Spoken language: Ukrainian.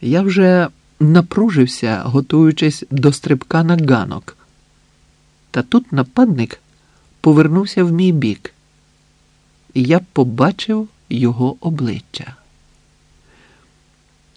Я вже напружився, готуючись до стрибка на ганок. Та тут нападник повернувся в мій бік, і я побачив його обличчя.